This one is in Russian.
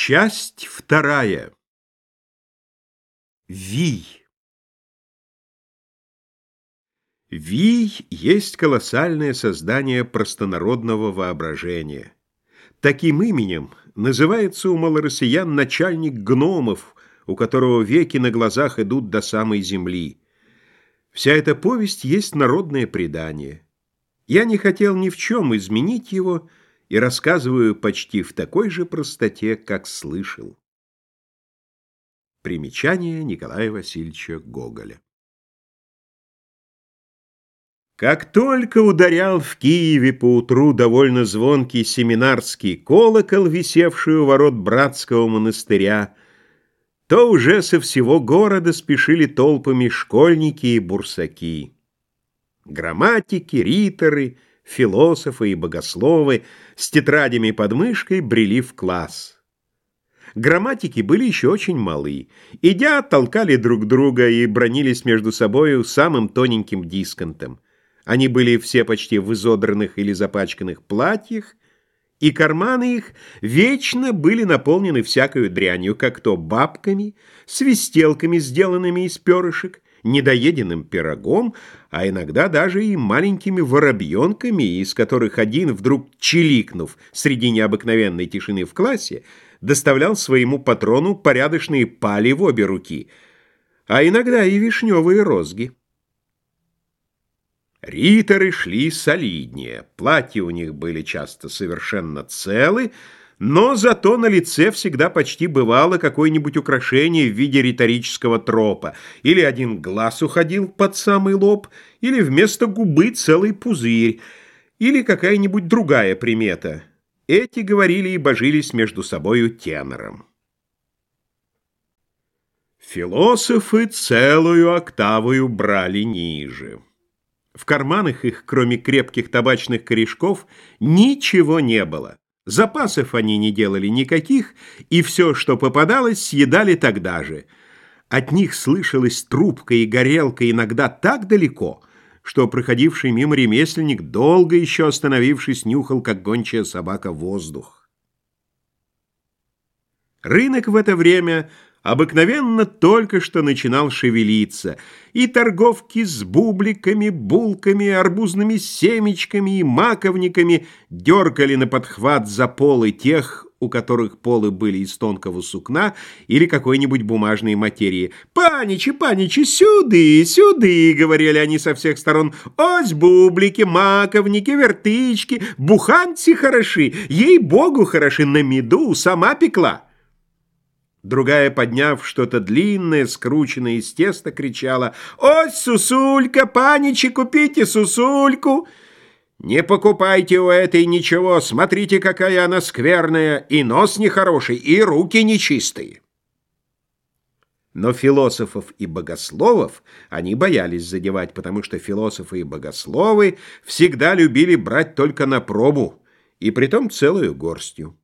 Часть вторая. Вий. Вий есть колоссальное создание простонародного воображения. Таким именем называется у малороссиян начальник гномов, у которого веки на глазах идут до самой земли. Вся эта повесть есть народное предание. Я не хотел ни в чем изменить его, и рассказываю почти в такой же простоте, как слышал. Примечание Николая Васильевича Гоголя Как только ударял в Киеве поутру довольно звонкий семинарский колокол, висевший у ворот братского монастыря, то уже со всего города спешили толпами школьники и бурсаки. Грамматики, риторы — философы и богословы с тетрадями под мышкой брели в класс. Грамматики были еще очень малы. Идя, толкали друг друга и бронились между собою самым тоненьким дисконтом. Они были все почти в изодранных или запачканных платьях, и карманы их вечно были наполнены всякою дрянью, как то бабками, свистелками, сделанными из перышек, недоеденным пирогом, а иногда даже и маленькими воробьенками, из которых один, вдруг чиликнув среди необыкновенной тишины в классе, доставлял своему патрону порядочные пали в обе руки, а иногда и вишневые розги. Риторы шли солиднее, платья у них были часто совершенно целы, но зато на лице всегда почти бывало какое-нибудь украшение в виде риторического тропа. Или один глаз уходил под самый лоб, или вместо губы целый пузырь, или какая-нибудь другая примета. Эти говорили и божились между собою тенором. Философы целую октавую брали ниже. В карманах их, кроме крепких табачных корешков, ничего не было. Запасов они не делали никаких, и все, что попадалось, съедали тогда же. От них слышалась трубка и горелка иногда так далеко, что проходивший мимо ремесленник, долго еще остановившись, нюхал, как гончая собака, воздух. Рынок в это время обыкновенно только что начинал шевелиться, и торговки с бубликами, булками, арбузными семечками и маковниками дергали на подхват за полы тех, у которых полы были из тонкого сукна или какой-нибудь бумажной материи. «Паничи, паничи, сюды, сюды!» — говорили они со всех сторон. «Ось бублики, маковники, вертычки, буханцы хороши, ей-богу хороши, на меду сама пекла!» Другая, подняв что-то длинное, скрученное из теста, кричала «Ось, сусулька, паничи, купите сусульку!» «Не покупайте у этой ничего, смотрите, какая она скверная, и нос нехороший, и руки нечистые!» Но философов и богословов они боялись задевать, потому что философы и богословы всегда любили брать только на пробу, и притом целую горстью.